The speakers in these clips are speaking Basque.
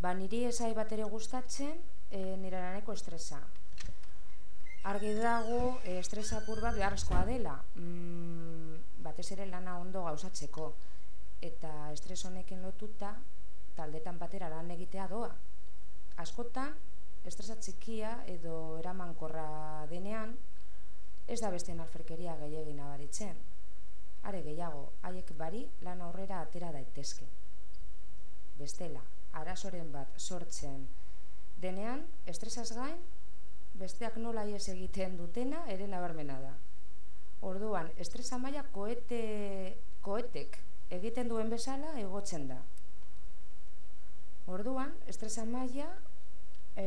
Ba, niri ezai bat ere gustatzen, e, nire laneko estresa. Argi dago, e, estresa bat beharrezkoa dela, mm, batez ere lana ondo gauzatzeko. Eta estres honekin lotuta, taldetan batera lan egitea doa. Askotan, estresa txikia edo eramankorra denean, ez da beste alferkeria gehiagin abaritzen. Are gehiago, haiek bari lan aurrera atera daitezke. Bestela, arazoren bat sortzen denean, estresaz gain, besteak nola ies egiten dutena ere nabarmena da. Orduan, estresa maila koete, koetek egiten duen bezala egotzen da. Orduan, estresa maila e,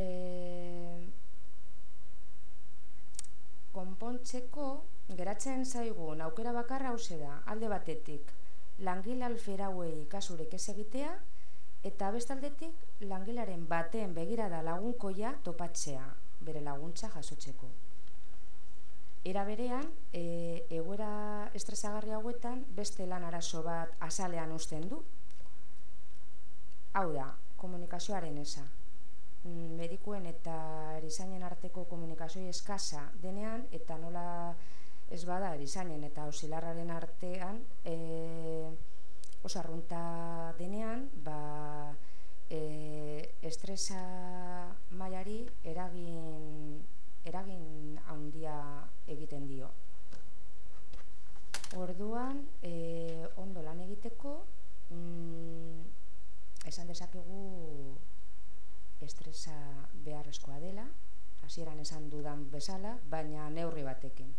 konpontzeko geratzen zaigun aukera bakarra hause da, alde batetik, langile alferauei kasurek ez egitea, eta bestaldetik langilaren baten begirada lagunkoia topatzea, bere laguntza jasotzeko. Era berean, e, egoera estresagarri hauetan beste lan arazo bat azalean uzten du. Hau da, komunikazioaren eza. Mm, medikuen eta erizainen arteko komunikazio eskasa denean eta nola ez bada erizainen eta osilarraren artean e, osarrunta denean ba, e, estresa mailari eragin eragin handia egiten dio. Orduan, e, ondo lan egiteko, mm, esan dezakegu estresa beharrezkoa dela, hasieran esan dudan bezala, baina neurri batekin.